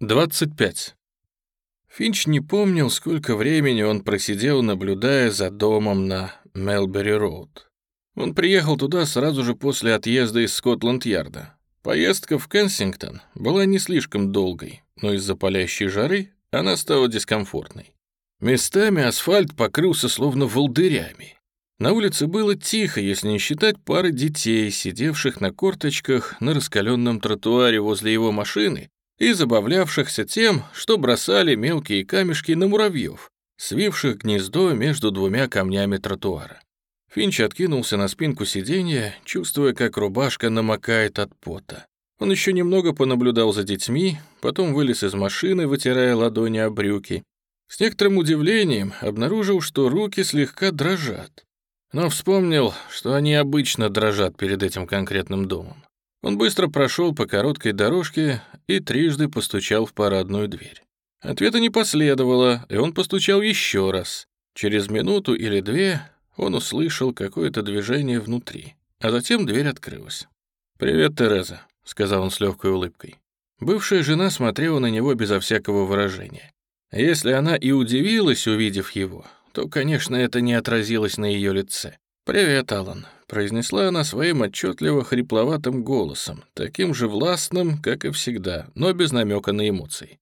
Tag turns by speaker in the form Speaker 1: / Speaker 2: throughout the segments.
Speaker 1: 25. Финч не помнил, сколько времени он просидел, наблюдая за домом на Мелбери-Роуд. Он приехал туда сразу же после отъезда из Скотланд-Ярда. Поездка в Кенсингтон была не слишком долгой, но из-за палящей жары она стала дискомфортной. Местами асфальт покрылся словно волдырями. На улице было тихо, если не считать пары детей, сидевших на корточках на раскаленном тротуаре возле его машины и забавлявшихся тем, что бросали мелкие камешки на муравьев, свивших гнездо между двумя камнями тротуара. Финч откинулся на спинку сиденья, чувствуя, как рубашка намокает от пота. Он еще немного понаблюдал за детьми, потом вылез из машины, вытирая ладони о брюки. С некоторым удивлением обнаружил, что руки слегка дрожат. Но вспомнил, что они обычно дрожат перед этим конкретным домом. Он быстро прошел по короткой дорожке и трижды постучал в парадную дверь. Ответа не последовало, и он постучал еще раз. Через минуту или две он услышал какое-то движение внутри, а затем дверь открылась. «Привет, Тереза», — сказал он с легкой улыбкой. Бывшая жена смотрела на него безо всякого выражения. Если она и удивилась, увидев его, то, конечно, это не отразилось на ее лице. «Привет, Алан», — произнесла она своим отчетливо хрипловатым голосом, таким же властным, как и всегда, но без намека на эмоции.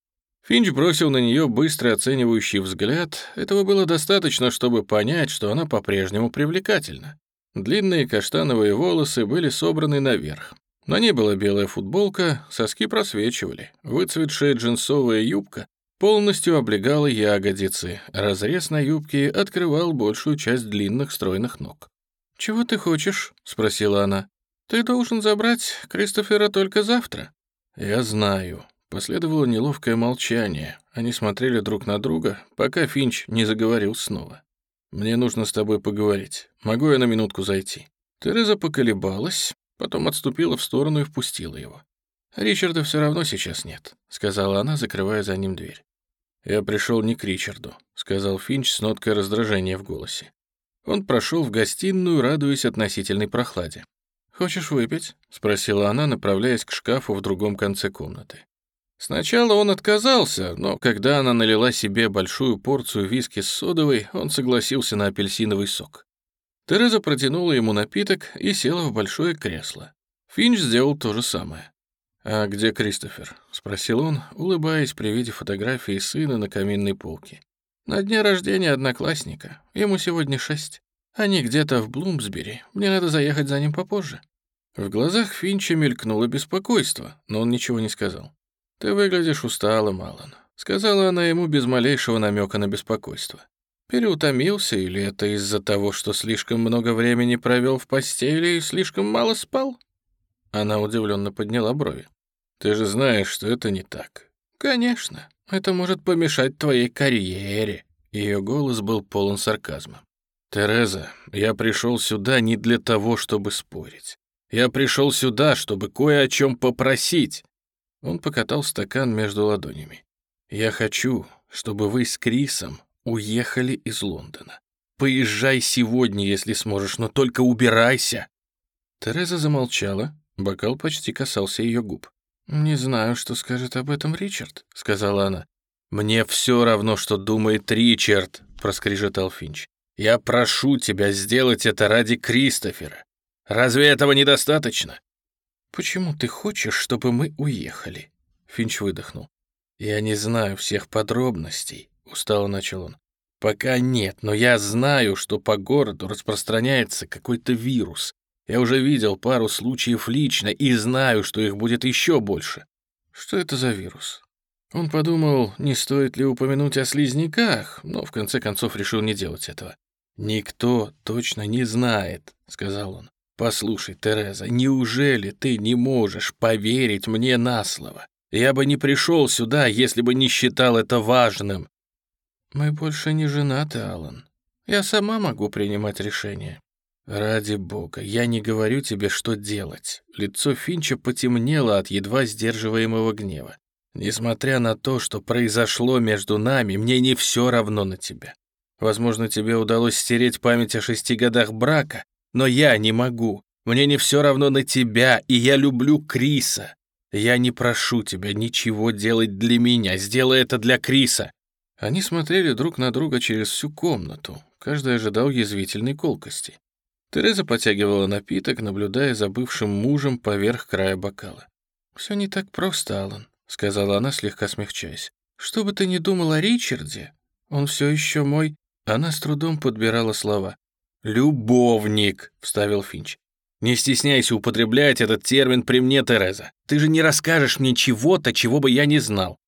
Speaker 1: Финч бросил на нее быстрый оценивающий взгляд. Этого было достаточно, чтобы понять, что она по-прежнему привлекательна. Длинные каштановые волосы были собраны наверх. На ней была белая футболка, соски просвечивали. Выцветшая джинсовая юбка полностью облегала ягодицы. Разрез на юбке открывал большую часть длинных стройных ног. «Чего ты хочешь?» — спросила она. «Ты должен забрать Кристофера только завтра». «Я знаю». Последовало неловкое молчание. Они смотрели друг на друга, пока Финч не заговорил снова. «Мне нужно с тобой поговорить. Могу я на минутку зайти?» Тереза поколебалась, потом отступила в сторону и впустила его. «Ричарда все равно сейчас нет», — сказала она, закрывая за ним дверь. «Я пришел не к Ричарду», — сказал Финч с ноткой раздражения в голосе. Он прошел в гостиную, радуясь относительной прохладе. «Хочешь выпить?» — спросила она, направляясь к шкафу в другом конце комнаты. Сначала он отказался, но когда она налила себе большую порцию виски с содовой, он согласился на апельсиновый сок. Тереза протянула ему напиток и села в большое кресло. Финч сделал то же самое. «А где Кристофер?» — спросил он, улыбаясь при виде фотографии сына на каминной полке. «На дне рождения одноклассника. Ему сегодня шесть. Они где-то в Блумсбери. Мне надо заехать за ним попозже». В глазах Финча мелькнуло беспокойство, но он ничего не сказал. «Ты выглядишь усталым, Алан», — сказала она ему без малейшего намека на беспокойство. «Переутомился или это из-за того, что слишком много времени провел в постели и слишком мало спал?» Она удивленно подняла брови. Ты же знаешь, что это не так. Конечно, это может помешать твоей карьере. Ее голос был полон сарказма. Тереза, я пришел сюда не для того, чтобы спорить. Я пришел сюда, чтобы кое о чем попросить. Он покатал стакан между ладонями. Я хочу, чтобы вы с Крисом уехали из Лондона. Поезжай сегодня, если сможешь, но только убирайся. Тереза замолчала, бокал почти касался ее губ. «Не знаю, что скажет об этом Ричард», — сказала она. «Мне все равно, что думает Ричард», — проскрежетал Финч. «Я прошу тебя сделать это ради Кристофера. Разве этого недостаточно?» «Почему ты хочешь, чтобы мы уехали?» Финч выдохнул. «Я не знаю всех подробностей», — устало начал он. «Пока нет, но я знаю, что по городу распространяется какой-то вирус, я уже видел пару случаев лично и знаю, что их будет еще больше. Что это за вирус? Он подумал, не стоит ли упомянуть о слизняках, но в конце концов решил не делать этого. «Никто точно не знает», — сказал он. «Послушай, Тереза, неужели ты не можешь поверить мне на слово? Я бы не пришел сюда, если бы не считал это важным». «Мы больше не женаты, Алан. Я сама могу принимать решения. «Ради бога, я не говорю тебе, что делать». Лицо Финча потемнело от едва сдерживаемого гнева. «Несмотря на то, что произошло между нами, мне не все равно на тебя. Возможно, тебе удалось стереть память о шести годах брака, но я не могу. Мне не все равно на тебя, и я люблю Криса. Я не прошу тебя ничего делать для меня, сделай это для Криса». Они смотрели друг на друга через всю комнату, каждый ожидал язвительной колкости. Тереза потягивала напиток, наблюдая за бывшим мужем поверх края бокала. «Все не так просто, Алан», — сказала она, слегка смягчаясь. «Что бы ты ни думал о Ричарде, он все еще мой...» Она с трудом подбирала слова. «Любовник», — вставил Финч. «Не стесняйся употреблять этот термин при мне, Тереза. Ты же не расскажешь мне чего-то, чего бы я не знал».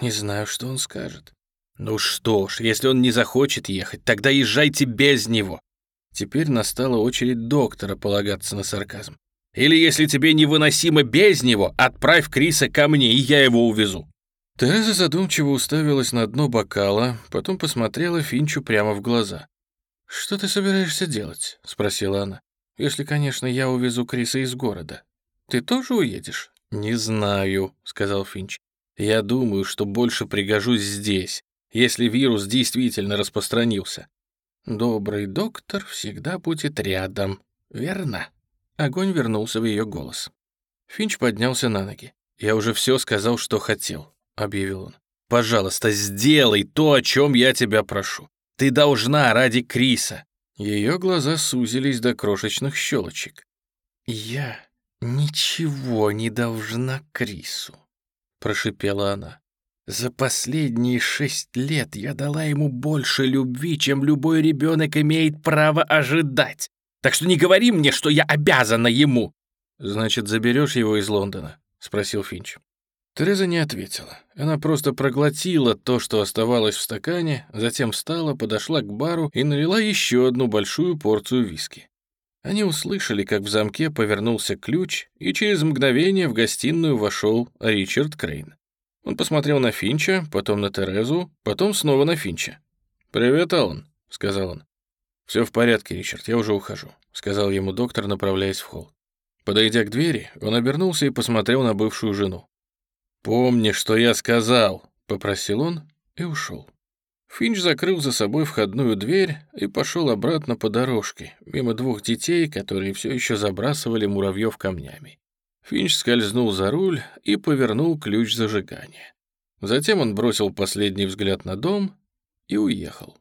Speaker 1: «Не знаю, что он скажет». «Ну что ж, если он не захочет ехать, тогда езжайте без него. Теперь настала очередь доктора полагаться на сарказм. «Или если тебе невыносимо без него, отправь Криса ко мне, и я его увезу». Тереза задумчиво уставилась на дно бокала, потом посмотрела Финчу прямо в глаза. «Что ты собираешься делать?» — спросила она. «Если, конечно, я увезу Криса из города. Ты тоже уедешь?» «Не знаю», — сказал Финч. «Я думаю, что больше пригожусь здесь, если вирус действительно распространился. Добрый доктор всегда будет рядом, верно?» Огонь вернулся в ее голос. Финч поднялся на ноги. «Я уже все сказал, что хотел», — объявил он. «Пожалуйста, сделай то, о чем я тебя прошу. Ты должна ради Криса». Ее глаза сузились до крошечных щелочек. «Я ничего не должна Крису», — прошипела она. За последние шесть лет я дала ему больше любви, чем любой ребенок имеет право ожидать. Так что не говори мне, что я обязана ему. Значит, заберешь его из Лондона? спросил Финч. Тереза не ответила. Она просто проглотила то, что оставалось в стакане, затем встала, подошла к бару и налила еще одну большую порцию виски. Они услышали, как в замке повернулся ключ, и через мгновение в гостиную вошел Ричард Крейн. Он посмотрел на Финча, потом на Терезу, потом снова на Финча. «Привет, Аллан», — сказал он. «Все в порядке, Ричард, я уже ухожу», — сказал ему доктор, направляясь в холл. Подойдя к двери, он обернулся и посмотрел на бывшую жену. «Помни, что я сказал», — попросил он и ушел. Финч закрыл за собой входную дверь и пошел обратно по дорожке, мимо двух детей, которые все еще забрасывали муравьев камнями. Финч скользнул за руль и повернул ключ зажигания. Затем он бросил последний взгляд на дом и уехал.